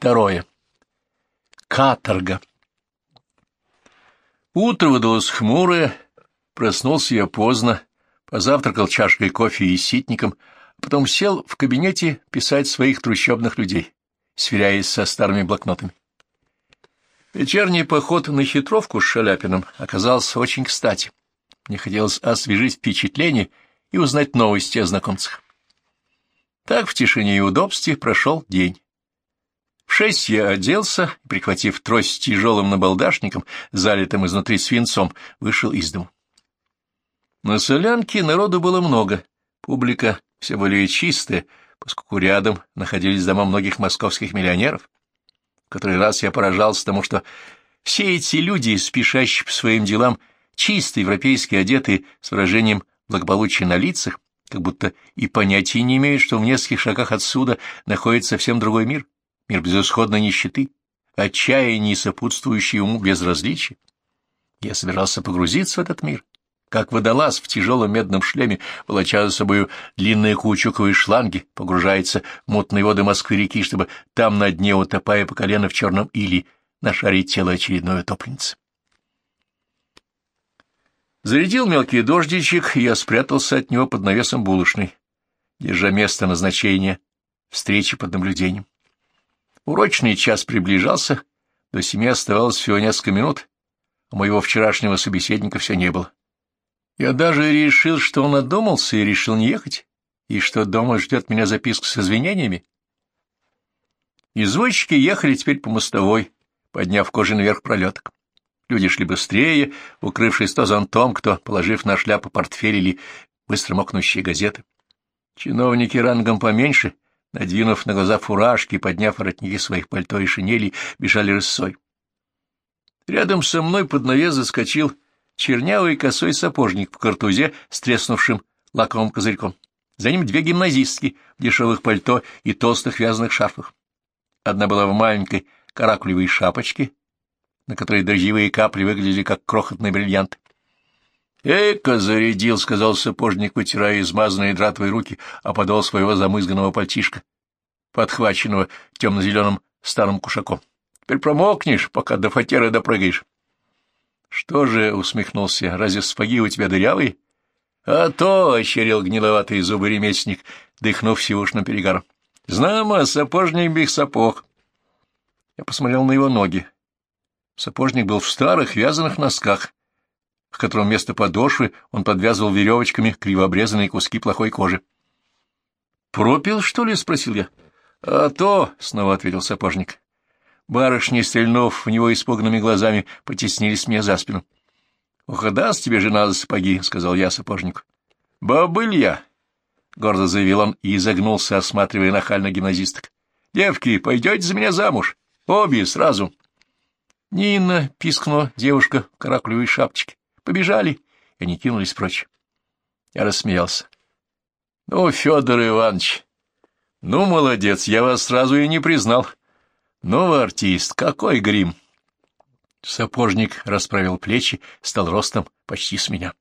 Второе. Каторга. Утро выдалось хмурое, проснулся я поздно, позавтракал чашкой кофе и ситником, а потом сел в кабинете писать своих трущобных людей, сверяясь со старыми блокнотами. Вечерний поход на хитровку с Шаляпиным оказался очень кстати. Мне хотелось освежить впечатление и узнать новости о знакомцах. Так в тишине и удобстве прошел день. В шесть я оделся, прихватив трость с тяжелым набалдашником, залитым изнутри свинцом, вышел из дому. На солянке народу было много, публика все более чистая, поскольку рядом находились дома многих московских миллионеров. В который раз я поражался тому, что все эти люди, спешащие по своим делам, чисто европейски одетые, с выражением благополучия на лицах, как будто и понятия не имеют, что в нескольких шагах отсюда находится совсем другой мир — мир безысходной нищеты, отчаяние, сопутствующее уму безразличия. Я собирался погрузиться в этот мир, как водолаз в тяжелом медном шлеме, волоча за собою длинные каучуковые шланги, погружается в мутные воды Москвы-реки, чтобы там на дне, утопая по колено в черном или, нашарить тело очередной утопленницы. Зарядил мелкий дождичек, и я спрятался от него под навесом булочной, держа место назначения встречи под наблюдением. Урочный час приближался, до семи оставалось всего несколько минут, а моего вчерашнего собеседника все не было. Я даже решил, что он отдумался и решил не ехать, и что дома ждет меня записка с извинениями. Извозчики ехали теперь по мостовой, подняв кожаный верх пролеток. Люди шли быстрее, укрывшись то зонтом, кто, положив на шляпу портфель или быстро мокнущие газеты. Чиновники рангом поменьше — надвинув на глаза фуражки, подняв воротники своих пальто и шинелей, бежали рысой. Рядом со мной под навес заскочил чернявый косой сапожник в картузе с треснувшим лаковым козырьком. За ним две гимназистки в дешевых пальто и толстых вязаных шарфах. Одна была в маленькой каракулевой шапочке, на которой дождевые капли выглядели как крохотные бриллианты. «Эка зарядил», — сказал сапожник, вытирая измазанные дратовые руки, а подол своего замызганного пальтишка, подхваченного темно-зеленым старым кушаком. «Теперь промокнешь, пока до фатеры допрыгаешь». «Что же?» — усмехнулся. «Разве сапоги у тебя дырявые?» «А то!» — ощерил гниловатый зубы ремесленник, дыхнув сивушным перегаром. «Знамо, сапожник бих сапог». Я посмотрел на его ноги. Сапожник был в старых вязаных носках, к которому вместо подошвы он подвязывал веревочками криво обрезанные куски плохой кожи. «Пропил, что ли?» — спросил я. «А то!» — снова ответил сапожник. Барышни, стрельнув в него испуганными глазами, потеснились мне за спину. — Ох, даст тебе жена за сапоги, — сказал я сапожнику. — Бабыль я! — гордо заявил он и изогнулся, осматривая нахально гимназисток. — Девки, пойдете за меня замуж? Обе сразу. — Нина, — пискнула девушка в каракулевой шапочке. Побежали, и они кинулись прочь. Я рассмеялся. — Ну, Федор Иванович, ну, молодец, я вас сразу и не признал. Ну, артист, какой грим! Сапожник расправил плечи, стал ростом почти с меня.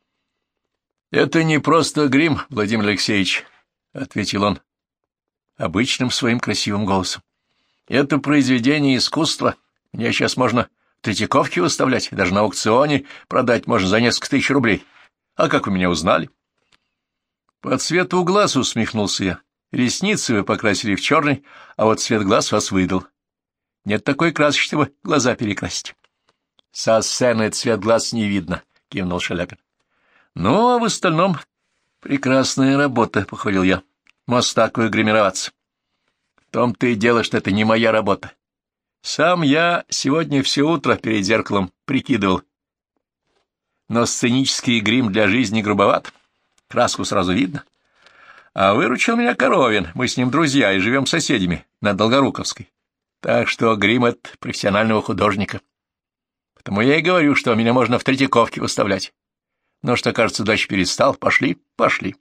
— Это не просто грим, Владимир Алексеевич, — ответил он обычным своим красивым голосом. — Это произведение искусства. Меня сейчас можно Третьяковки выставлять, даже на аукционе продать можно за несколько тысяч рублей. А как вы меня узнали? По цвету глаз усмехнулся я. Ресницы вы покрасили в черный, а вот цвет глаз вас выдал. Нет такой краски, чтобы глаза перекрасить. Со сцены цвет глаз не видно, — кивнул Шаляпин. Ну, а в остальном прекрасная работа, — похвалил я. Мост такой гримироваться. В том-то и дело, что это не моя работа. Сам я сегодня все утро перед зеркалом прикидывал. Но сценический грим для жизни грубоват. Краску сразу видно. А выручил меня Коровин. Мы с ним друзья и живем соседями на Долгоруковской. Так что грим от профессионального художника. Потому я и говорю, что меня можно в Третьяковке выставлять. Но что, кажется, дождь перестал. Пошли, пошли.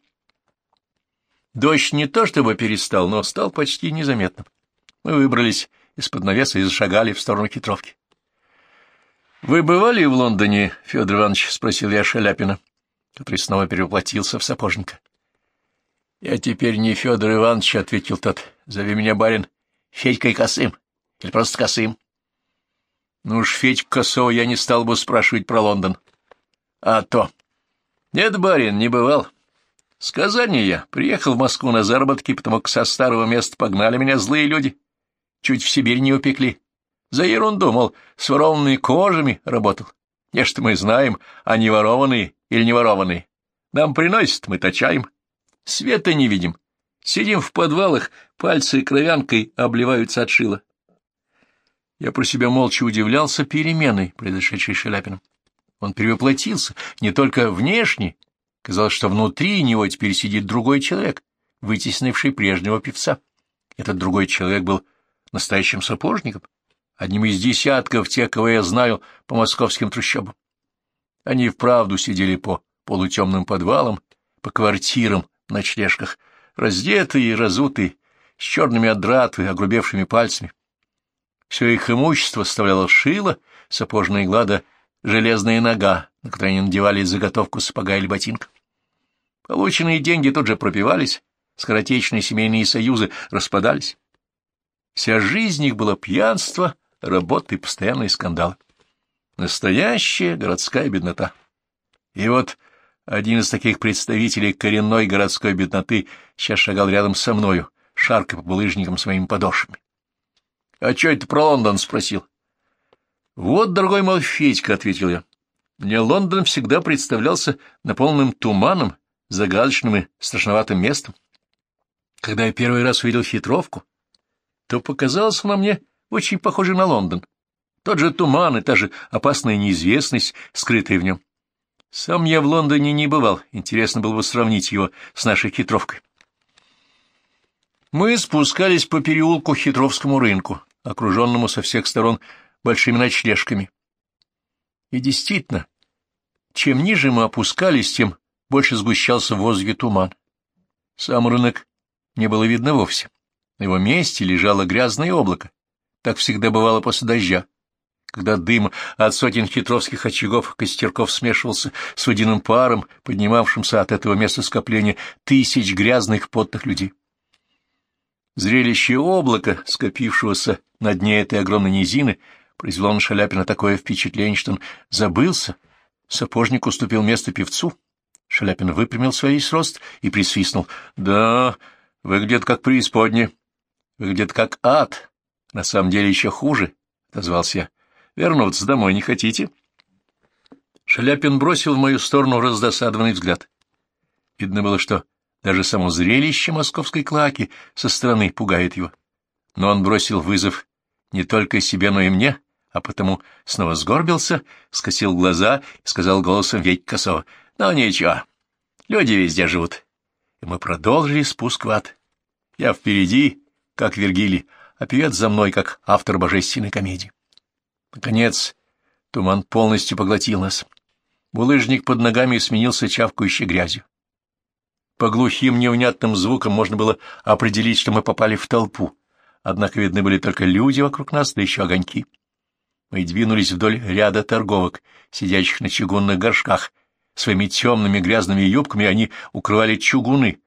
Дождь не то чтобы перестал, но стал почти незаметным. Мы выбрались из-под навеса и зашагали в сторону хитровки. — Вы бывали в Лондоне, Федор Иванович? — спросил я Шаляпина, который снова перевоплотился в сапожника. — Я теперь не Федор Иванович, — ответил тот. — Зови меня барин Федькой Косым. Или просто Косым. Ну уж Федьку Косова я не стал бы спрашивать про Лондон. А то. Нет, барин, не бывал. С Казани я приехал в Москву на заработки, потому как со старого места погнали меня злые люди. Чуть в Сибирь не упекли. За ерунду, мол, с ворованными кожами работал. Нечто мы знаем, а не ворованные или не ворованные. Нам приносят, мы точаем. Света не видим. Сидим в подвалах, пальцы кровянкой обливаются от шила. Я про себя молча удивлялся переменой, произошедшей Шаляпином. Он перевоплотился не только внешне, казалось, что внутри него теперь сидит другой человек, вытеснивший прежнего певца. Этот другой человек был настоящим сапожником, одним из десятков тех, кого я знаю по московским трущобам. Они вправду сидели по полутемным подвалам, по квартирам, ночлежках, раздетые и разутые, с черными от дратвы, огрубевшими пальцами. Все их имущество составляло шило, сапожная игла да железная нога, на которой они надевали заготовку сапога или ботинка. Полученные деньги тут же пропивались, скоротечные семейные союзы распадались. Вся жизнь их была пьянство, работа и постоянные скандалы. Настоящая городская беднота. И вот один из таких представителей коренной городской бедноты сейчас шагал рядом со мною, шаркая по булыжникам своими подошвами. — А что это про Лондон? — спросил. — Вот, дорогой мой Федька, — ответил я. Мне Лондон всегда представлялся наполненным туманом, загадочным и страшноватым местом. Когда я первый раз увидел хитровку, то показалось она мне очень похожей на Лондон. Тот же туман и та же опасная неизвестность, скрытая в нем. Сам я в Лондоне не бывал, интересно было бы сравнить его с нашей хитровкой. Мы спускались по переулку Хитровскому рынку, окруженному со всех сторон большими ночлежками. И действительно, чем ниже мы опускались, тем больше сгущался в воздухе туман. Сам рынок не было видно вовсе. На его месте лежало грязное облако. Так всегда бывало после дождя когда дым от сотен хитровских очагов костерков смешивался с водяным паром, поднимавшимся от этого места скопления тысяч грязных потных людей. Зрелище облака, скопившегося на дне этой огромной низины, произвело на Шаляпина такое впечатление, что он забылся. Сапожник уступил место певцу. Шаляпин выпрямил свой рост и присвистнул. — Да, выглядит как преисподня. Выглядит как ад. На самом деле еще хуже, — отозвался я. Вернуться домой не хотите? Шаляпин бросил в мою сторону раздосадованный взгляд. Видно было, что даже само зрелище московской клаки со стороны пугает его. Но он бросил вызов не только себе, но и мне, а потому снова сгорбился, скосил глаза и сказал голосом Ведь Косова, «Ну, ничего, люди везде живут». И мы продолжили спуск в ад. Я впереди, как Вергилий, а певец за мной, как автор божественной комедии. Наконец, туман полностью поглотил нас. Булыжник под ногами сменился чавкающей грязью. По глухим невнятным звукам можно было определить, что мы попали в толпу, однако видны были только люди вокруг нас, да еще огоньки. Мы двинулись вдоль ряда торговок, сидящих на чугунных горшках. Своими темными грязными юбками они укрывали чугуны,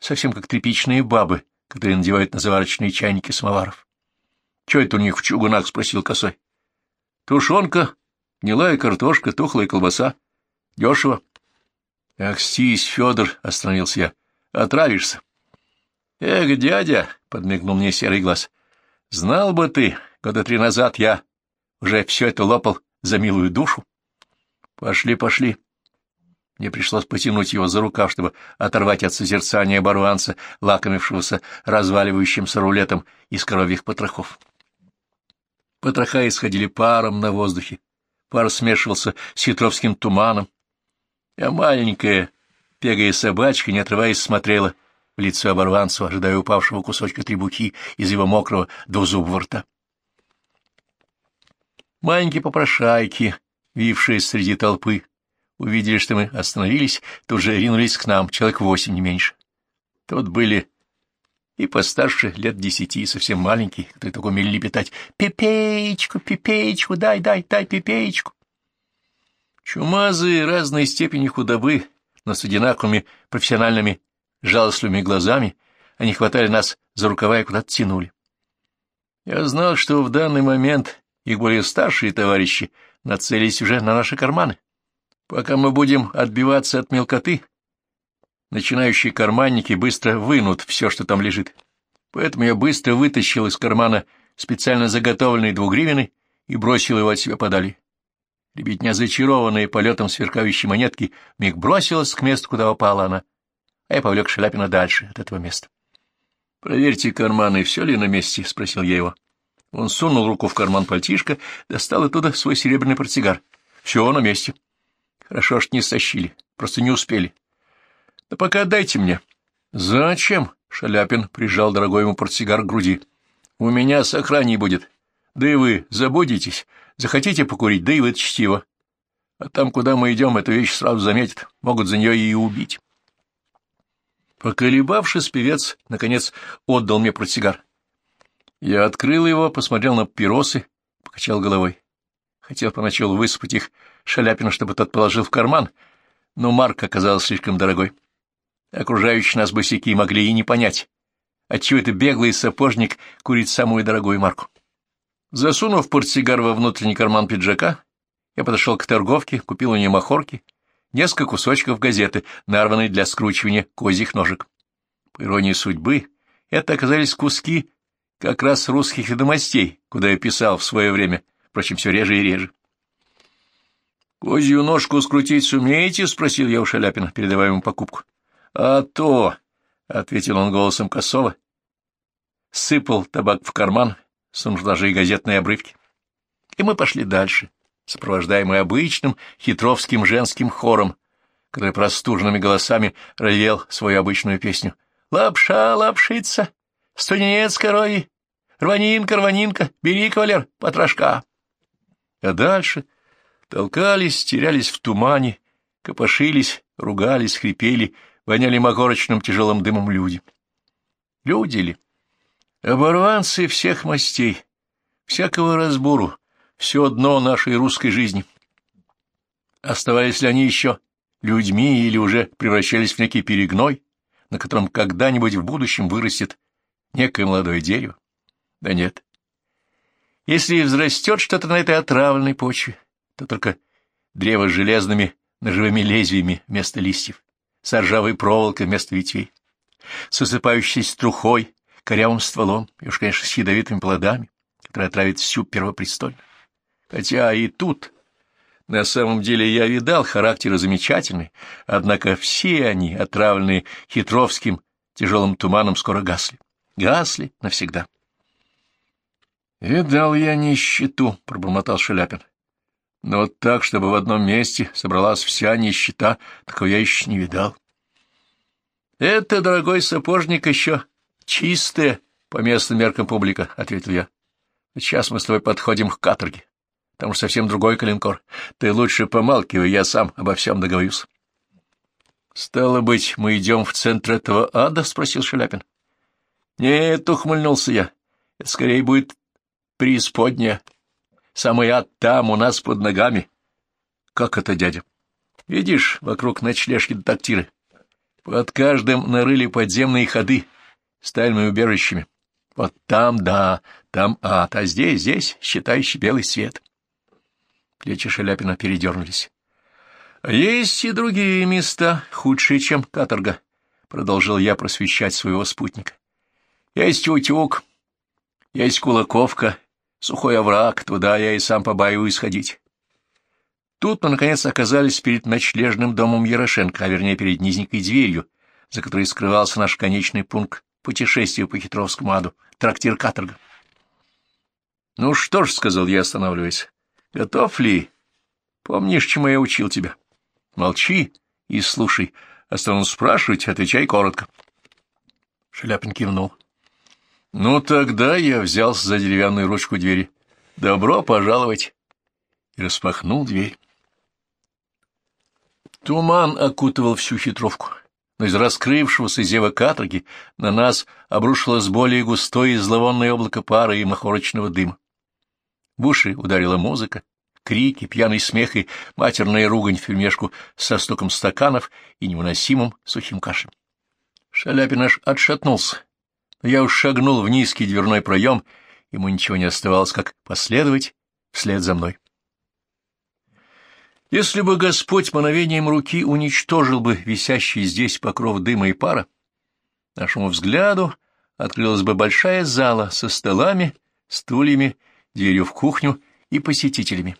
совсем как тряпичные бабы, которые надевают на заварочные чайники самоваров. — Че это у них в чугунах? — спросил косой. Тушенка, гнилая картошка, тухлая колбаса. Дешево. — Ах, стись, Федор, — остановился я, — отравишься. — Эх, дядя, — подмигнул мне серый глаз, — знал бы ты, года три назад я уже все это лопал за милую душу. — Пошли, пошли. Мне пришлось потянуть его за рукав, чтобы оторвать от созерцания оборванца, лакомившегося разваливающимся рулетом из коровьих потрохов. Потроха исходили паром на воздухе. Пар смешивался с хитровским туманом. А маленькая, пегая собачка, не отрываясь, смотрела в лицо оборванцу, ожидая упавшего кусочка требухи из его мокрого двузубого рта. Маленькие попрошайки, вившие среди толпы, увидели, что мы остановились, тут же ринулись к нам, человек восемь, не меньше. Тут были и постарше, лет десяти, совсем маленький, который только умели лепетать «Пипеечку, пипеечку, дай, дай, дай пипеечку». Чумазые разной степени худобы, но с одинаковыми профессиональными жалостливыми глазами, они хватали нас за рукава и куда-то тянули. Я знал, что в данный момент их более старшие товарищи нацелились уже на наши карманы. Пока мы будем отбиваться от мелкоты, начинающие карманники быстро вынут все, что там лежит. Поэтому я быстро вытащил из кармана специально заготовленный двугривенный и бросил его от себя подали. Ребятня, зачарованная полетом сверкающей монетки, миг бросилась к месту, куда упала она, а я повлек Шаляпина дальше от этого места. — Проверьте карманы, все ли на месте? — спросил я его. Он сунул руку в карман пальтишка, достал оттуда свой серебряный портсигар. — Все на месте. — Хорошо, что не стащили, просто не успели. — Да пока отдайте мне. — Зачем? — Шаляпин прижал дорогой ему портсигар к груди. — У меня с охраней будет. Да и вы забудетесь. Захотите покурить, да и вытащите его. А там, куда мы идем, эту вещь сразу заметят, могут за нее и убить. Поколебавшись, певец, наконец, отдал мне портсигар. Я открыл его, посмотрел на пиросы, покачал головой. Хотел поначалу высыпать их Шаляпину, чтобы тот положил в карман, но марк оказался слишком дорогой. Окружающие нас босяки могли и не понять, отчего это беглый сапожник курит самую дорогую марку. Засунув портсигар во внутренний карман пиджака, я подошел к торговке, купил у нее махорки, несколько кусочков газеты, нарванной для скручивания козьих ножек. По иронии судьбы, это оказались куски как раз русских ведомостей, куда я писал в свое время, впрочем, все реже и реже. — Козью ножку скрутить сумеете? — спросил я у Шаляпина, передавая ему покупку. — А то, — ответил он голосом Косова, сыпал табак в карман, сунув даже и газетные обрывки. И мы пошли дальше, сопровождаемые обычным хитровским женским хором, который простуженными голосами ревел свою обычную песню. «Лапша, лапшица, студенец корови, рванинка, рванинка, бери, кавалер, потрошка». А дальше толкались, терялись в тумане, копошились, ругались, хрипели, воняли макорочным тяжелым дымом люди. Люди ли? Оборванцы всех мастей, всякого разбору, все дно нашей русской жизни. Оставались ли они еще людьми или уже превращались в некий перегной, на котором когда-нибудь в будущем вырастет некое молодое дерево? Да нет. Если и взрастет что-то на этой отравленной почве, то только древо с железными ножевыми лезвиями вместо листьев, с ржавой проволокой вместо ветвей, с осыпающейся трухой, корявым стволом и уж, конечно, с ядовитыми плодами, которые отравят всю первопрестольную. Хотя и тут, на самом деле, я видал характеры замечательные, однако все они, отравленные хитровским тяжелым туманом, скоро гасли. Гасли навсегда. «Видал я нищету», — пробормотал Шаляпин. «Но вот так, чтобы в одном месте собралась вся нищета, такого я еще не видал». «Это, дорогой сапожник, еще чистая по местным меркам публика, — ответил я. — Сейчас мы с тобой подходим к каторге. Там уж совсем другой калинкор. Ты лучше помалкивай, я сам обо всем договорюсь. — Стало быть, мы идем в центр этого ада? — спросил Шаляпин. — Нет, — ухмыльнулся я. — Это скорее будет преисподняя. Самый ад там, у нас под ногами. — Как это, дядя? — Видишь, вокруг ночлежки детектиры. Под каждым нарыли подземные ходы — стальными убежищами. Вот там, да, там ад, а здесь, здесь, считающий белый свет. Плечи Шаляпина передернулись. — Есть и другие места, худшие, чем каторга, — продолжил я просвещать своего спутника. — Есть утюг, есть кулаковка, сухой овраг, туда я и сам побаиваюсь ходить. Тут мы, наконец, оказались перед ночлежным домом Ярошенко, а вернее, перед низенькой дверью, за которой скрывался наш конечный пункт путешествие по Хитровскому аду, трактир каторга. — Ну что ж, — сказал я, останавливаясь, — готов ли? Помнишь, чему я учил тебя? Молчи и слушай, а стану спрашивать, отвечай коротко. Шаляпин кивнул. — Ну, тогда я взялся за деревянную ручку двери. — Добро пожаловать! И распахнул дверь. Туман окутывал всю хитровку но из раскрывшегося зева каторги на нас обрушилось более густое и зловонное облако пара и махорочного дыма. В уши ударила музыка, крики, пьяный смех и матерная ругань вперемешку со стуком стаканов и невыносимым сухим кашем. Шаляпин аж отшатнулся, но я уж шагнул в низкий дверной проем ему ничего не оставалось, как последовать вслед за мной. Если бы Господь мановением руки уничтожил бы висящий здесь покров дыма и пара, нашему взгляду открылась бы большая зала со столами, стульями, дверью в кухню и посетителями.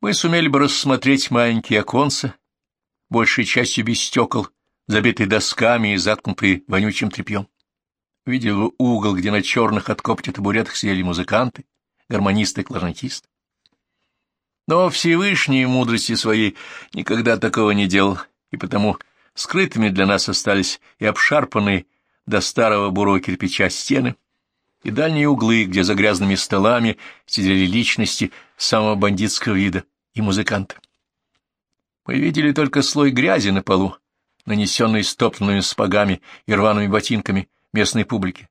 Мы сумели бы рассмотреть маленькие оконца, большей частью без стекол, забитые досками и заткнутые вонючим тряпьем. Видел угол, где на черных от копти табуретах сидели музыканты, гармонисты и кларнетисты. Но Всевышний мудрости своей никогда такого не делал, и потому скрытыми для нас остались и обшарпанные до старого бурого кирпича стены, и дальние углы, где за грязными столами сидели личности самого бандитского вида и музыканты. Мы видели только слой грязи на полу, нанесенный стоптанными спагами и рваными ботинками местной публики.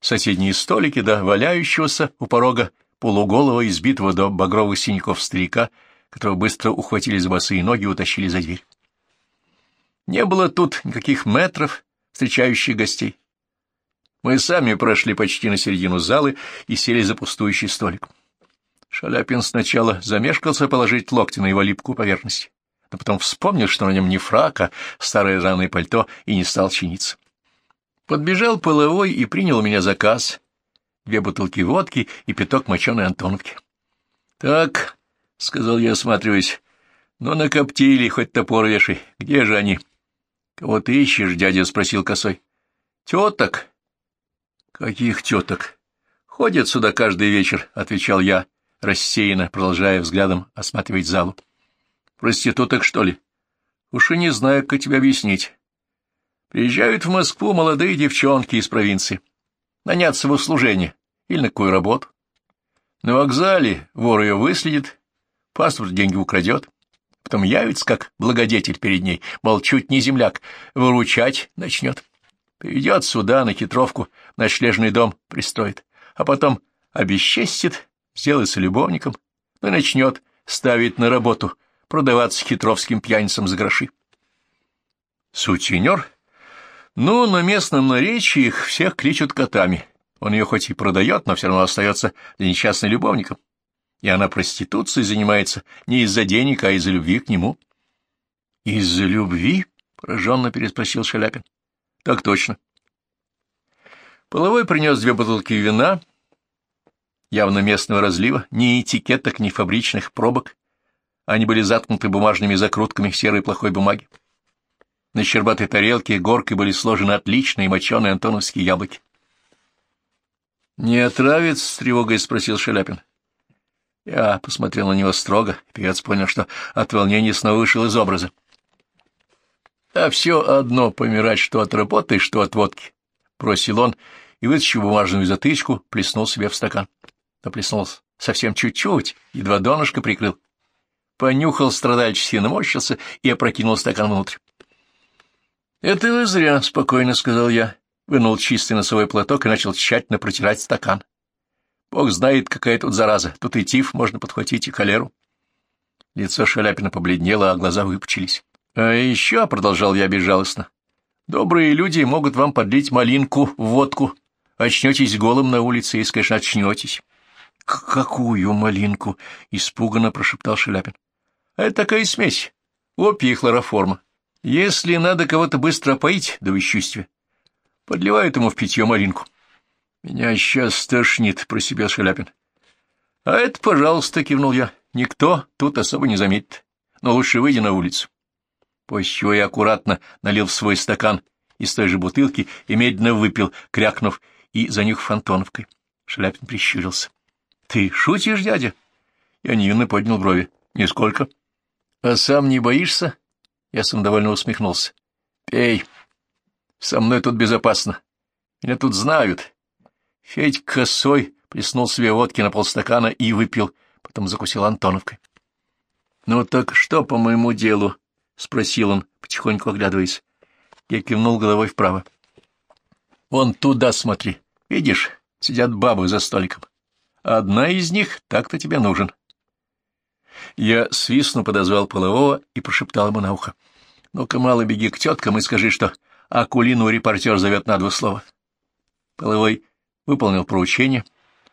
Соседние столики, да валяющегося у порога полуголого, избитого до багровых синяков старика, которого быстро ухватили за босые ноги и утащили за дверь. Не было тут никаких метров, встречающих гостей. Мы сами прошли почти на середину залы и сели за пустующий столик. Шаляпин сначала замешкался положить локти на его липкую поверхность, но потом вспомнил, что на нем не фрак, а старое ржаное пальто, и не стал чиниться. Подбежал половой и принял у меня заказ, две бутылки водки и пяток моченой Антоновки. — Так, — сказал я, осматриваясь, — ну накоптили, хоть топор вешай. Где же они? — Кого ты ищешь, дядя? — спросил косой. — Теток. — Каких теток? — Ходят сюда каждый вечер, — отвечал я, рассеянно, продолжая взглядом осматривать залу. — Проституток, что ли? — Уж и не знаю, как тебе объяснить. Приезжают в Москву молодые девчонки из провинции. Наняться в услужение или на какую работу. На вокзале вор ее выследит, паспорт деньги украдет, потом явится как благодетель перед ней, мол, чуть не земляк, выручать начнет. Приведет сюда на хитровку, ночлежный дом пристроит, а потом обесчестит, сделается любовником, ну начнет ставить на работу, продаваться хитровским пьяницам за гроши. Сутенер? Ну, на местном наречии их всех кличут котами. Он ее хоть и продает, но все равно остается для несчастной любовником. И она проституцией занимается не из-за денег, а из-за любви к нему. — Из-за любви? — пораженно переспросил Шаляпин. — Так точно. Половой принес две бутылки вина, явно местного разлива, ни этикеток, ни фабричных пробок. Они были заткнуты бумажными закрутками серой плохой бумаги. На щербатой тарелке горкой были сложены отличные моченые антоновские яблоки. «Не отравится?» — с тревогой спросил Шаляпин. Я посмотрел на него строго, и певец понял, что от волнения снова вышел из образа. «А все одно помирать, что от работы, что от водки», — бросил он, и, вытащив бумажную затычку, плеснул себе в стакан. Но плеснул совсем чуть-чуть, едва донышко прикрыл. Понюхал страдальчески, наморщился и опрокинул стакан внутрь. — Это вы зря, — спокойно сказал я вынул чистый носовой платок и начал тщательно протирать стакан. Бог знает, какая тут зараза. Тут и тиф можно подхватить, и холеру. Лицо Шаляпина побледнело, а глаза выпучились. — А еще, — продолжал я безжалостно, — добрые люди могут вам подлить малинку в водку. Очнетесь голым на улице, если, конечно, очнетесь. — Какую малинку? — испуганно прошептал Шаляпин. — Это такая смесь. Опия и хлороформа. Если надо кого-то быстро поить до бесчувствия, подливает ему в питье малинку. — Меня сейчас стошнит, — про себя Шаляпин. — А это, пожалуйста, — кивнул я, — никто тут особо не заметит, но лучше выйди на улицу. После чего я аккуратно налил в свой стакан из той же бутылки и медленно выпил, крякнув и занюх фантоновкой. Шаляпин прищурился. — Ты шутишь, дядя? Я невинно поднял брови. — Нисколько. — А сам не боишься? Я самодовольно усмехнулся. — Пей. — со мной тут безопасно. Меня тут знают. Федь косой плеснул себе водки на полстакана и выпил, потом закусил Антоновкой. — Ну так что по моему делу? — спросил он, потихоньку оглядываясь. Я кивнул головой вправо. — Вон туда смотри. Видишь, сидят бабы за столиком. Одна из них так-то тебе нужен. Я свистну подозвал полового и прошептал ему на ухо. — Ну-ка, мало беги к теткам и скажи, что Акулину репортер зовет на два слова. Половой выполнил поручение,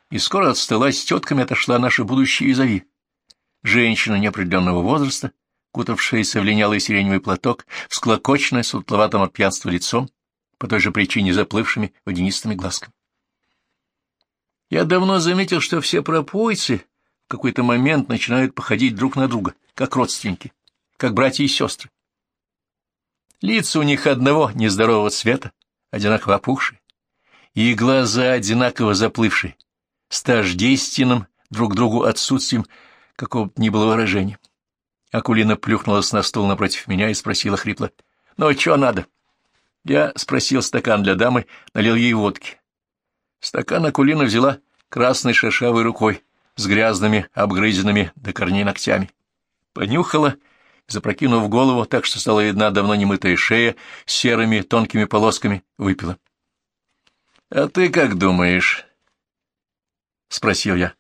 и скоро от стола с тетками отошла наша будущая изови. Женщина неопределенного возраста, кутавшаяся в линялый сиреневый платок, всклокоченная, с утловатым от пьянства лицом, по той же причине заплывшими водянистыми глазками. Я давно заметил, что все пропойцы в какой-то момент начинают походить друг на друга, как родственники, как братья и сестры. Лица у них одного нездорового цвета, одинаково опухшие, и глаза одинаково заплывшие, с тождественным друг другу отсутствием какого-то ни было выражения. Акулина плюхнулась на стол напротив меня и спросила хрипло, «Ну, что надо?» Я спросил стакан для дамы, налил ей водки. Стакан Акулина взяла красной шершавой рукой, с грязными, обгрызенными до корней ногтями. Понюхала, запрокинув голову так, что стала видна давно немытая шея серыми тонкими полосками, выпила. — А ты как думаешь? — спросил я.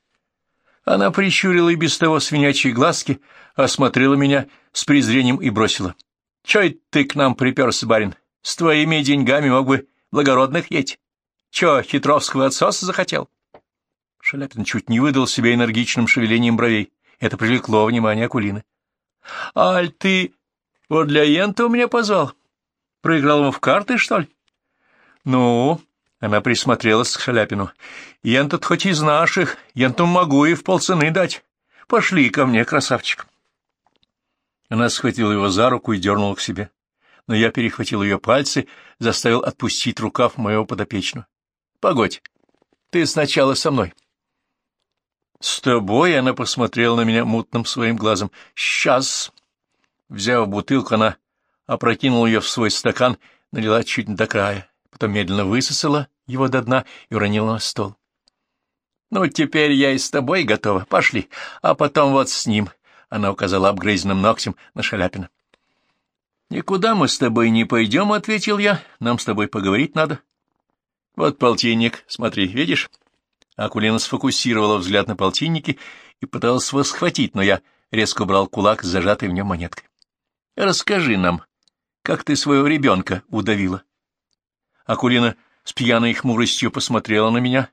Она прищурила и без того свинячьи глазки, осмотрела меня с презрением и бросила. — Чё ты к нам приперся, барин? С твоими деньгами мог бы благородных еть. Чё, хитровского отсоса захотел? Шаляпин чуть не выдал себя энергичным шевелением бровей. Это привлекло внимание Акулины. — Аль, ты вот для Ента у меня позвал? Проиграл ему в карты, что ли? — Ну, она присмотрелась к Шаляпину. — Ент хоть из наших, Енту могу и в полцены дать. Пошли ко мне, красавчик. Она схватила его за руку и дернула к себе. Но я перехватил ее пальцы, заставил отпустить рукав моего подопечного. Погодь, ты сначала со мной. С тобой она посмотрела на меня мутным своим глазом. Сейчас. Взяв бутылку, она опрокинула ее в свой стакан, налила чуть до края, потом медленно высосала его до дна и уронила на стол. «Ну, теперь я и с тобой готова. Пошли. А потом вот с ним». Она указала обгрызенным ногтем на Шаляпина. «Никуда мы с тобой не пойдем», — ответил я. «Нам с тобой поговорить надо». Вот полтинник, смотри, видишь? Акулина сфокусировала взгляд на полтиннике и пыталась его схватить, но я резко убрал кулак с зажатой в нем монеткой. Расскажи нам, как ты своего ребенка удавила? Акулина с пьяной хмуростью посмотрела на меня,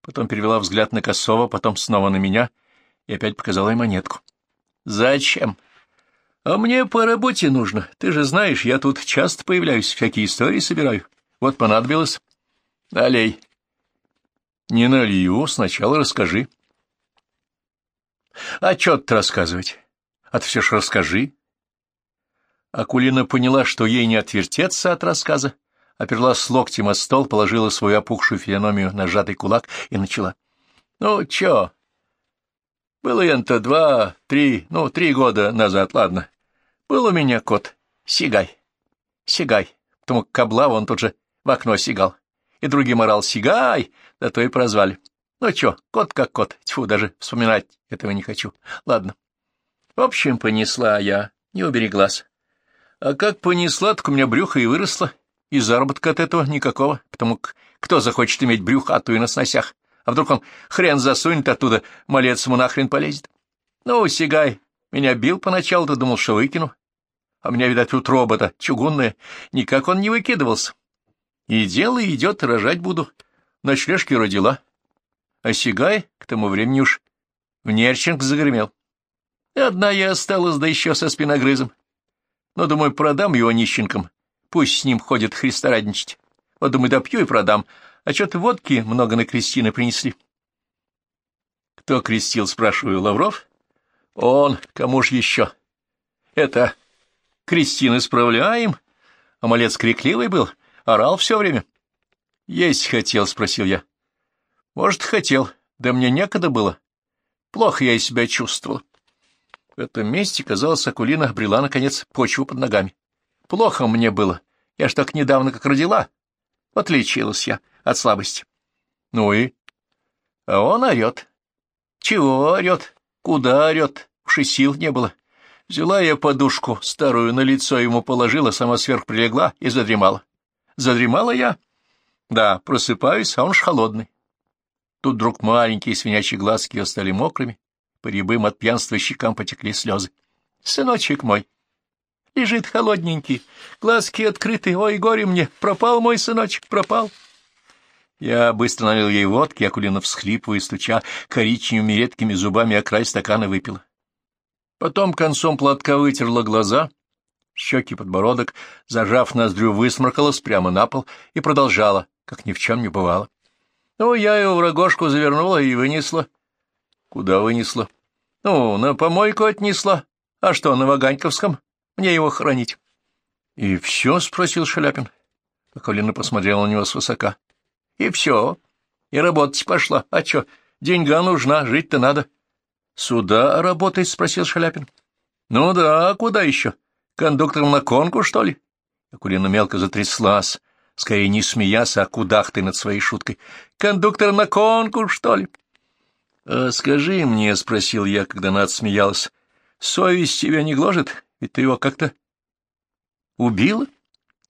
потом перевела взгляд на Косова, потом снова на меня и опять показала ей монетку. «Зачем?» «А мне по работе нужно. Ты же знаешь, я тут часто появляюсь, всякие истории собираю. Вот понадобилось. Налей. Не налью, сначала расскажи. А чё тут рассказывать? А ты все ж расскажи. Акулина поняла, что ей не отвертеться от рассказа, оперлась локтем о стол, положила свою опухшую физиономию на сжатый кулак и начала. — Ну, чё? Было янто два, три, ну, три года назад, ладно. Был у меня кот. Сигай. Сигай. Потому как кабла он тут же в окно сигал и другим орал «Сигай!», да то и прозвали. Ну чё, кот как кот, тьфу, даже вспоминать этого не хочу. Ладно. В общем, понесла я, не убереглась. А как понесла, так у меня брюхо и выросло, и заработка от этого никакого, потому как кто захочет иметь брюхо, а то и на сносях, а вдруг он хрен засунет оттуда, малец ему нахрен полезет. Ну, Сигай меня бил поначалу-то, думал, что выкину. А у меня, видать, тут робота чугунная, никак он не выкидывался. И дело идет, рожать буду. Ночлежки родила. А Сигай к тому времени уж в Нерчинг загремел. И одна я осталась, да еще со спиногрызом. Но, думаю, продам его нищенкам. Пусть с ним ходит христорадничать. Вот, думаю, допью и продам. А что-то водки много на крестины принесли. Кто крестил, спрашиваю, Лавров? Он, кому ж еще? Это крестины справляем? А малец крикливый был — Орал все время? — Есть хотел, — спросил я. — Может, хотел, да мне некогда было. Плохо я и себя чувствовал. В этом месте, казалось, Акулина обрела, наконец, почву под ногами. Плохо мне было. Я ж так недавно как родила. Отличилась я от слабости. Ну и? А он орет. Чего орет? Куда орет? Уж и сил не было. Взяла я подушку старую на лицо ему положила, сама сверх прилегла и задремала. Задремала я? Да, просыпаюсь, а он ж холодный. Тут вдруг маленькие свинячьи глазки ее стали мокрыми, по рябым от пьянства щекам потекли слезы. Сыночек мой, лежит холодненький, глазки открыты, ой, горе мне, пропал мой сыночек, пропал. Я быстро налил ей водки, Акулина, всхлипывая, стуча коричневыми редкими зубами о край стакана выпила. Потом концом платка вытерла глаза, щеки, подбородок, зажав ноздрю, высморкалась прямо на пол и продолжала, как ни в чем не бывало. Ну, я его в рогожку завернула и вынесла. Куда вынесла? Ну, на помойку отнесла. А что, на Ваганьковском? Мне его хранить. — И все? — спросил Шаляпин. Акулина посмотрела на него свысока. — И все. И работать пошла. А что, деньга нужна, жить-то надо. — Сюда работать? — спросил Шаляпин. — Ну да, а куда еще? Кондуктором на конку, что ли? Акулина мелко затряслась, скорее не смеясь, а кудахтой над своей шуткой. — Кондуктор на конку, что ли? — А скажи мне, — спросил я, когда она отсмеялась, — совесть тебя не гложет? Ведь ты его как-то убила?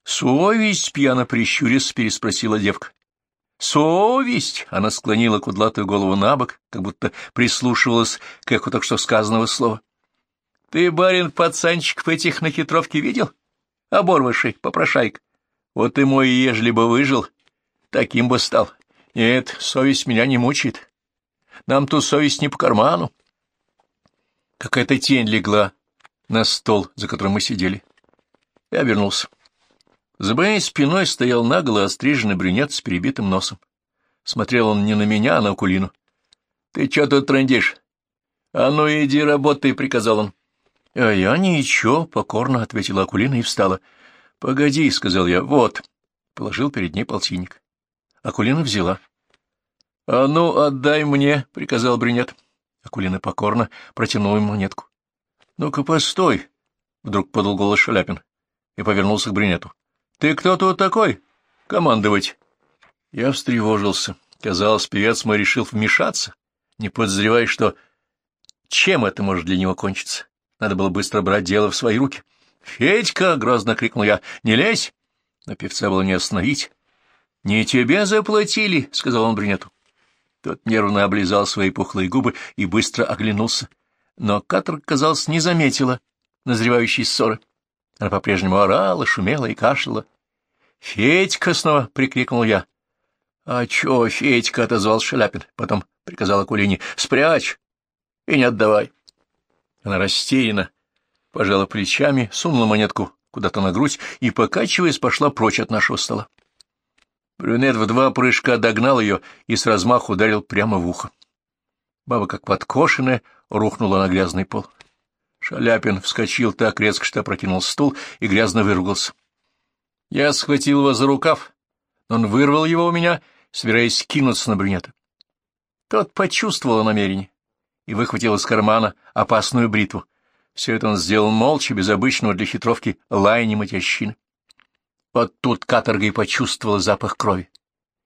Совесть, пьяно прищурясь, переспросила девка. Совесть! Она склонила кудлатую голову на бок, как будто прислушивалась к эху так что сказанного слова. Ты, барин, пацанчик, в этих на хитровке видел? Оборвыший, попрошайк. Вот и мой, ежели бы выжил, таким бы стал. Нет, совесть меня не мучает. Нам ту совесть не по карману. Какая-то тень легла на стол, за которым мы сидели. Я обернулся. За моей спиной стоял нагло остриженный брюнет с перебитым носом. Смотрел он не на меня, а на Акулину. — Ты чё тут трындишь? — А ну иди работай, — приказал он. — А я ничего, — покорно ответила Акулина и встала. — Погоди, — сказал я, — вот. Положил перед ней полтинник. Акулина взяла. — А ну, отдай мне, — приказал брюнет. Акулина покорно протянула ему монетку. — Ну-ка, постой, — вдруг подал голос Шаляпин и повернулся к брюнету. — Ты кто тут такой? Командовать. Я встревожился. Казалось, певец мой решил вмешаться, не подозревая, что... Чем это может для него кончиться? Надо было быстро брать дело в свои руки. — Федька! — грозно крикнул я. — Не лезь! Но певца было не остановить. — Не тебе заплатили, — сказал он брюнету. Тот нервно облизал свои пухлые губы и быстро оглянулся но Катр, казалось, не заметила назревающей ссоры. Она по-прежнему орала, шумела и кашляла. «Федька!» — снова прикрикнул я. «А чё, Федька?» — отозвал Шаляпин. Потом приказал Акулине. «Спрячь и не отдавай». Она растеряна, пожала плечами, сунула монетку куда-то на грудь и, покачиваясь, пошла прочь от нашего стола. Брюнет в два прыжка догнал ее и с размаху ударил прямо в ухо. Баба, как подкошенная, рухнула на грязный пол. Шаляпин вскочил так резко, что опрокинул стул и грязно выругался. Я схватил его за рукав, но он вырвал его у меня, собираясь кинуться на брюнета. Тот почувствовал намерение и выхватил из кармана опасную бритву. Все это он сделал молча, без обычного для хитровки лаяния матящины. Вот тут каторгой почувствовал запах крови.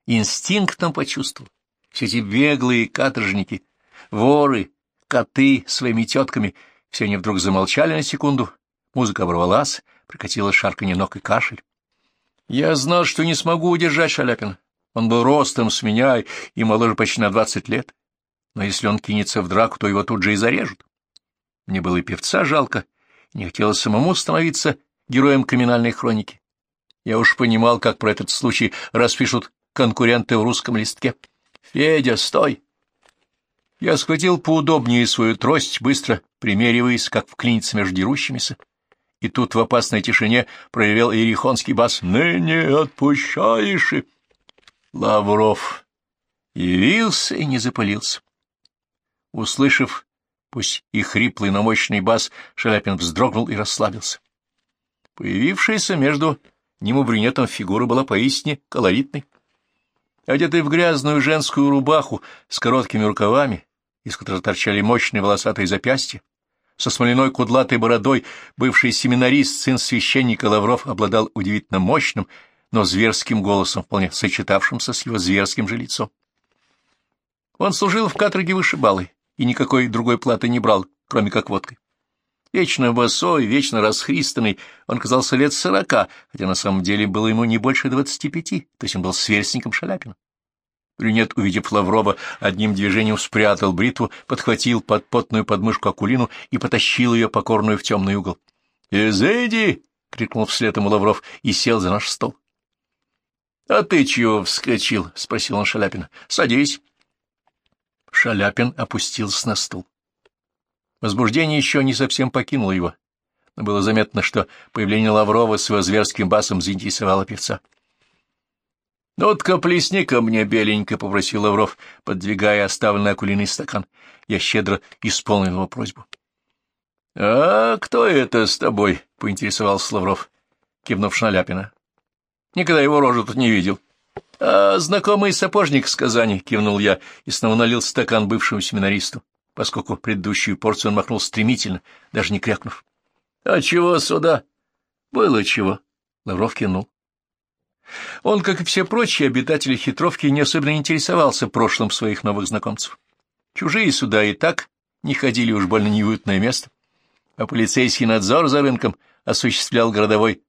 Инстинктом почувствовал. Все эти беглые каторжники, воры, коты своими тетками, все они вдруг замолчали на секунду, музыка оборвалась, прикатила шарканье ног и кашель. Я знал, что не смогу удержать Шаляпина. Он был ростом с меня и моложе почти на двадцать лет. Но если он кинется в драку, то его тут же и зарежут. Мне было и певца жалко, не хотелось самому становиться героем криминальной хроники. Я уж понимал, как про этот случай распишут конкуренты в русском листке. «Федя, стой!» Я схватил поудобнее свою трость, быстро примериваясь, как вклиниться между дерущимися. И тут в опасной тишине проявил иерихонский бас «Ныне отпущаешь!» и... Лавров явился и не запылился. Услышав, пусть и хриплый, но мощный бас, Шаляпин вздрогнул и расслабился. Появившаяся между ним и брюнетом фигура была поистине колоритной. Одетый в грязную женскую рубаху с короткими рукавами, из которых торчали мощные волосатые запястья. Со смоляной кудлатой бородой бывший семинарист, сын священника Лавров, обладал удивительно мощным, но зверским голосом, вполне сочетавшимся с его зверским же лицом. Он служил в каторге вышибалой и никакой другой платы не брал, кроме как водкой. Вечно босой, вечно расхристанный, он казался лет сорока, хотя на самом деле было ему не больше двадцати пяти, то есть он был сверстником Шаляпина. Брюнет, увидев Лаврова, одним движением спрятал бритву, подхватил под потную подмышку Акулину и потащил ее покорную в темный угол. — Изыди! — крикнул вслед ему Лавров и сел за наш стол. А ты чего вскочил? — спросил он Шаляпина. — Садись. Шаляпин опустился на стул. Возбуждение еще не совсем покинуло его, но было заметно, что появление Лаврова с его зверским басом заинтересовало певца. — Ну-ка, плесни ко мне беленько, — попросил Лавров, подвигая оставленный акулиный стакан. Я щедро исполнил его просьбу. — А кто это с тобой? — поинтересовался Лавров, кивнув Шаляпина. Никогда его рожу тут не видел. — А знакомый сапожник с Казани, — кивнул я и снова налил стакан бывшему семинаристу, поскольку предыдущую порцию он махнул стремительно, даже не крякнув. — А чего сюда? — Было чего. Лавров кинул. Он, как и все прочие обитатели хитровки, не особенно интересовался прошлым своих новых знакомцев. Чужие сюда и так не ходили уж больно неуютное место, а полицейский надзор за рынком осуществлял городовой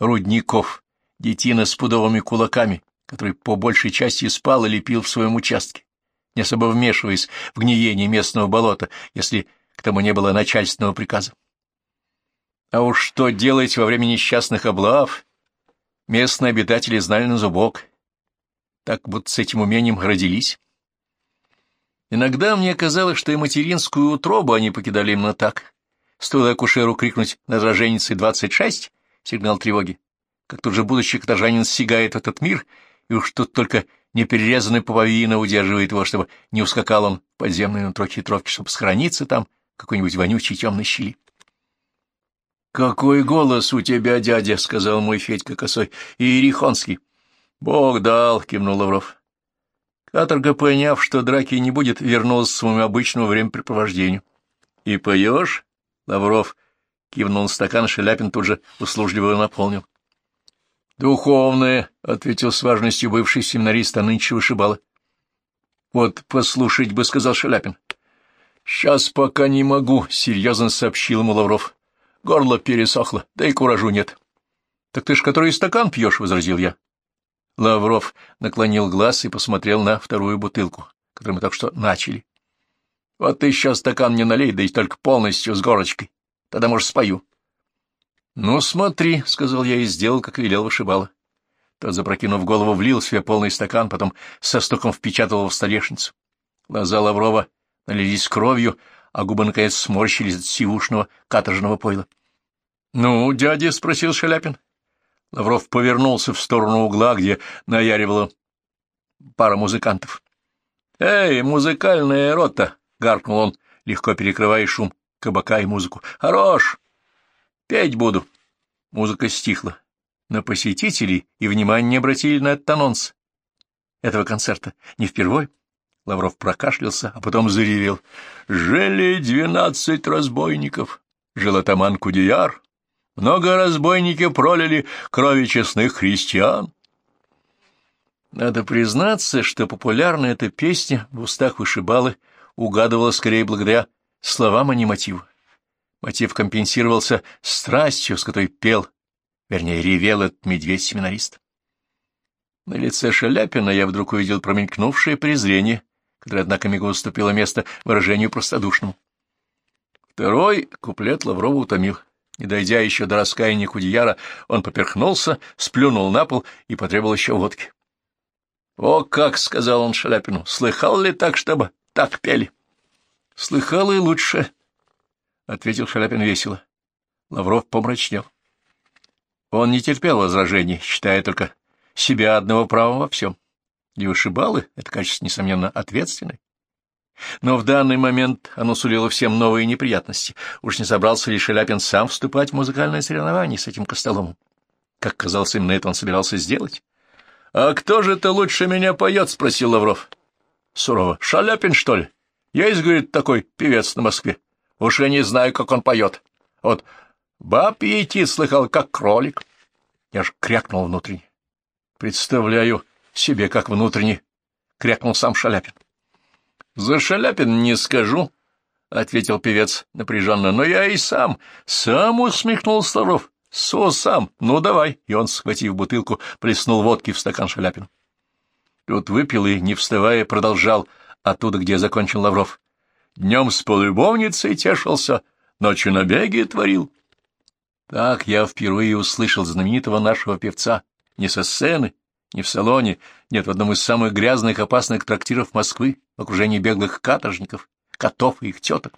Рудников, детина с пудовыми кулаками, который по большей части спал и лепил в своем участке, не особо вмешиваясь в гниение местного болота, если к тому не было начальственного приказа. А уж что делать во время несчастных облав, местные обитатели знали на зубок, так будто с этим умением родились. Иногда мне казалось, что и материнскую утробу они покидали именно так. Стоило акушеру крикнуть на роженице двадцать шесть, сигнал тревоги, как тут же будущий каторжанин сигает в этот мир, и уж тут только неперерезанная пуповина удерживает его, чтобы не ускакал он в подземное нутро хитровки, чтобы схорониться там какой-нибудь вонючей темной щели. — Какой голос у тебя, дядя! — сказал мой Федька косой. — Иерихонский. — Бог дал! — кивнул Лавров. Каторга, поняв, что драки не будет, вернулась к своему обычному времяпрепровождению. — И поешь? — Лавров кивнул стакан, Шаляпин тут же услужливо наполнил. — Духовное, — ответил с важностью бывший семинарист, а нынче вышибало. — Вот послушать бы, — сказал Шаляпин. — Сейчас пока не могу, — серьезно сообщил ему Лавров. — Горло пересохло, да и куражу нет. — Так ты ж который стакан пьешь, — возразил я. Лавров наклонил глаз и посмотрел на вторую бутылку, которую мы так что начали. — Вот ты еще стакан не налей, да и только полностью с горочкой. Тогда, может, спою. — Ну, смотри, — сказал я и сделал, как велел вышибала. Тот, запрокинув голову, влил себе полный стакан, потом со стуком впечатал его в столешницу. Глаза Лаврова налились кровью, а губы, наконец, сморщились от сивушного каторжного пойла. — Ну, дядя, — спросил Шаляпин. Лавров повернулся в сторону угла, где наяривала пара музыкантов. — Эй, музыкальная рота! — гаркнул он, легко перекрывая шум кабака и музыку. — Хорош! Петь буду. Музыка стихла, но посетители и внимание не обратили на этот анонс этого концерта. Не впервой. Лавров прокашлялся, а потом заревел. «Жили двенадцать разбойников, жил атаман Кудеяр. Много разбойников пролили крови честных христиан». Надо признаться, что популярная эта песня в устах вышибалы угадывала скорее благодаря словам, а не мотиву. Мотив компенсировался страстью, с которой пел, вернее, ревел этот медведь-семинарист. На лице Шаляпина я вдруг увидел промелькнувшее презрение, которое, однако, мигу уступило место выражению простодушному. Второй куплет Лаврова утомил. Не дойдя еще до раскаяния Кудеяра, он поперхнулся, сплюнул на пол и потребовал еще водки. — О как! — сказал он Шаляпину. — Слыхал ли так, чтобы так пели? — Слыхал и лучше, — ответил Шаляпин весело. Лавров помрачнел. Он не терпел возражений, считая только себя одного права во всем. И вышибалы — это качество, несомненно, ответственное. Но в данный момент оно сулило всем новые неприятности. Уж не собрался ли Шаляпин сам вступать в музыкальное соревнование с этим Костоломом? Как казалось, именно это он собирался сделать. — А кто же ты лучше меня поет? — спросил Лавров. — Сурово. — Шаляпин, что ли? Есть, говорит, такой певец на Москве. Уж я не знаю, как он поет. Вот баб идти слыхал, как кролик. Я ж крякнул внутренне. Представляю себе, как внутренне крякнул сам Шаляпин. — За Шаляпин не скажу, — ответил певец напряженно, — но я и сам, сам усмехнул Старов. Со сам, ну давай. И он, схватив бутылку, плеснул водки в стакан Шаляпину. Тут выпил и, не вставая, продолжал оттуда, где закончил Лавров. Днем с полюбовницей тешился, ночью набеги творил. Так я впервые услышал знаменитого нашего певца не со сцены, не в салоне, нет, в одном из самых грязных опасных трактиров Москвы, в окружении беглых каторжников, котов и их теток.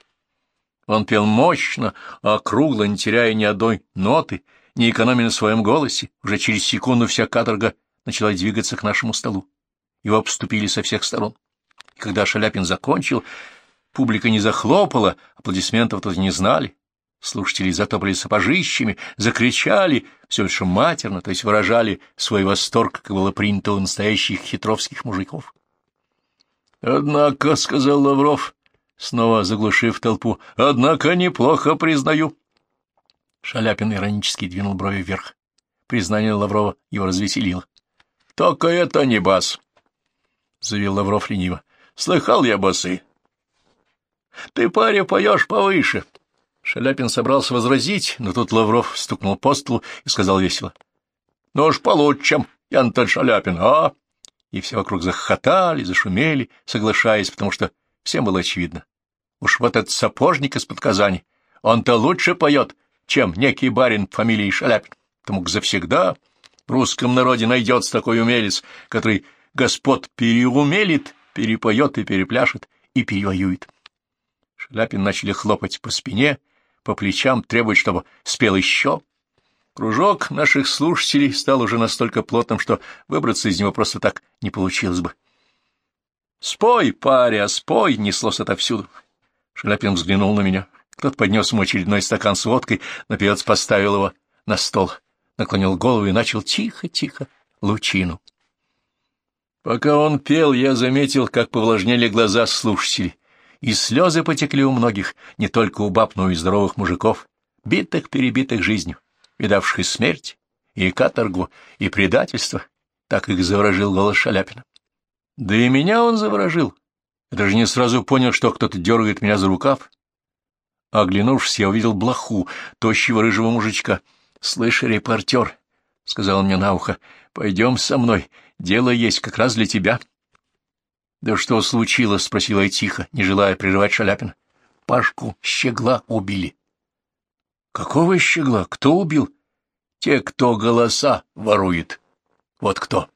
Он пел мощно, округло, не теряя ни одной ноты, не экономя на своем голосе. Уже через секунду вся каторга начала двигаться к нашему столу. Его обступили со всех сторон. И когда Шаляпин закончил, публика не захлопала, аплодисментов тут не знали. Слушатели затопали сапожищами, закричали, все лишь матерно, то есть выражали свой восторг, как было принято у настоящих хитровских мужиков. — Однако, — сказал Лавров, снова заглушив толпу, — однако неплохо признаю. Шаляпин иронически двинул брови вверх. Признание Лаврова его развеселило. — Только это не бас, — заявил Лавров лениво. — Слыхал я басы. — Ты, паря, поешь повыше. — Шаляпин собрался возразить, но тут Лавров стукнул по столу и сказал весело. — Ну уж получше, чем Янтон Шаляпин, а? И все вокруг захохотали, зашумели, соглашаясь, потому что всем было очевидно. Уж вот этот сапожник из-под Казани, он-то лучше поет, чем некий барин фамилии Шаляпин, потому как завсегда в русском народе найдется такой умелец, который господ переумелит, перепоет и перепляшет и перевоюет. Шаляпин начали хлопать по спине, по плечам, требует, чтобы спел еще. Кружок наших слушателей стал уже настолько плотным, что выбраться из него просто так не получилось бы. «Спой, паря, спой!» — неслось отовсюду. Шаляпин взглянул на меня. Кто-то поднес ему очередной стакан с водкой, напевец поставил его на стол, наклонил голову и начал тихо-тихо лучину. Пока он пел, я заметил, как повлажнели глаза слушателей и слезы потекли у многих, не только у баб, но и здоровых мужиков, битых-перебитых жизнью, видавших и смерть, и каторгу, и предательство. Так их заворожил голос Шаляпина. Да и меня он заворожил. Я даже не сразу понял, что кто-то дергает меня за рукав. Оглянувшись, я увидел блоху, тощего рыжего мужичка. — Слышь, репортер, — сказал мне на ухо, — пойдем со мной, дело есть как раз для тебя. — Да что случилось? — спросила я тихо, не желая прерывать Шаляпина. — Пашку щегла убили. — Какого щегла? Кто убил? — Те, кто голоса ворует. Вот кто.